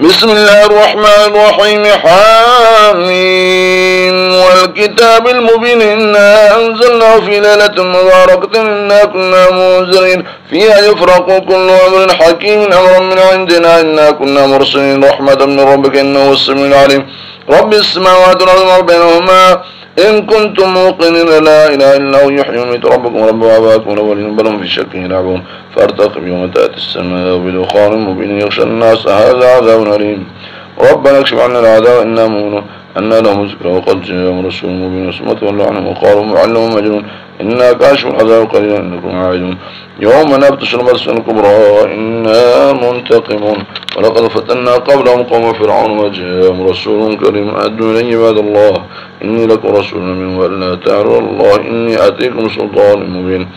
بسم الله الرحمن الرحيم. حامين والكتاب المبين إنا أنزلناه في ليلة مباركة إنا كنا منذرين. فيها يفرق كل أمر حكيم. أمرا من عندنا إنا كنا مرسلين. رحمة من ربك إنه السميع العليم. رب السماوات والأرض بينهما. إن كنتم موقنين لا إله إلا هو يحيي ويميت ربكم رب آبائكم الأولين بل هم في شك يلعبون. فارتقب يوم تأتي السماء بدخان مبين يغشى الناس هذا عذاب أليم. ربنا اكشف عنا العذاب إنا مؤمنون. أن لهم ذكر وقد جاءهم رسول مبين ثم تولوا عنهم وقالوا معلم مجنون. إنا كاشف العذاب قليلا إنكم عائدون يوم نبطش البطشة الكبرى إنا منتقمون. ولقد فتنا قبلهم قوم فرعون وجاءهم رسول كريم. أدوا إلي عباد الله. إني لكم رسول من ولا تعالوا الله إني أتيكم سلطان مبين.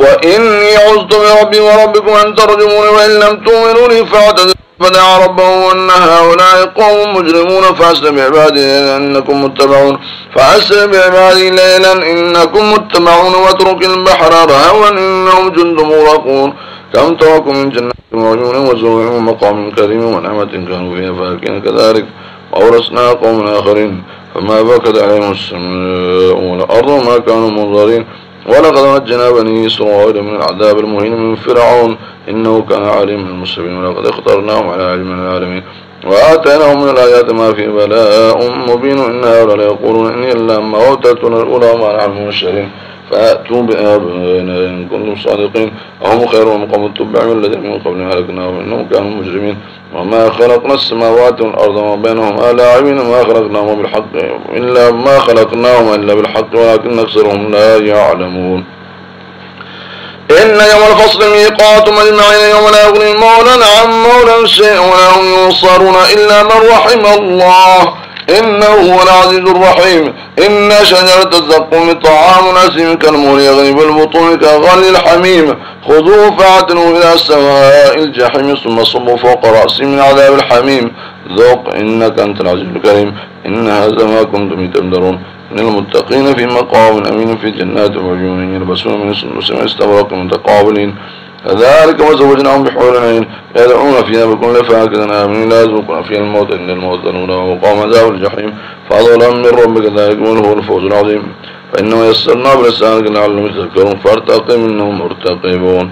وإني عزت بربي وربكم أن ترجموني وإن لم تؤمنوا لي فاعتذروا. فدعا ربه أن هؤلاء قوم مجرمون فأسر بعبادي إنكم متبعون فأسر بعبادي ليلا إنكم متبعون واترك البحر رهوا إنهم جند مغرقون كم تركوا من جنات وعيون وزروع ومقام كريم ونعمة كانوا فيها فاكين كذلك وأورثنا قوم آخرين فما بكت عليهم السماء والأرض ما كانوا منظرين ولقد نجنا بني إسرائيل من العذاب المهين من فرعون. إنه كان عليم المسلمين. ولقد اخترناهم على علم العالمين. وآتيناهم من الآيات ما في بلاء مبين. إن هؤلاء يقولون إني إلا ما أوتيتنا الأولى وما نحن منشرين فأتوا بآبائنا إن كنتم صادقين. أهم خير ومقام التبع من الذين من قبل هلكناهم إنهم كانوا مجرمين. وما خلقنا السماوات والأرض وما بينهما لاعبين ما خلقناهم بالحق إلا ما خلقناهم إلا بالحق ولكن أكثرهم لا يعلمون. إن يوم الفصل ميقات مجمعين يوم لا يغني مولى عن مولى شيء ولا هم ينصرون إلا من رحم الله. إنه هو العزيز الرحيم. إن شجرة الزقوم طعام أسيم كالمول يغلب البطون كغلي الحميم. خذوه فاعتنوا إلى سواء الجحيم ثم صبوا فوق رأسي من عذاب الحميم. ذوق إنك أنت العزيز الكريم. إن هذا ما كنتم تمدرون إن المتقين في مقام أمين في جنات وعيون يلبسون من سندس استبرق متقابلين كذلك وزوجناهم بحور عين يدعون فيها بكل فاكهة آمنين لا يذوقون فيها الموت إن الموت ذنونا وقام عذاب الجحيم. فضلا من ربك ذلك من هو الفوز العظيم. فإنه يسرنا بلسانك لعلهم يتذكرون فارتقم إنهم مرتقبون.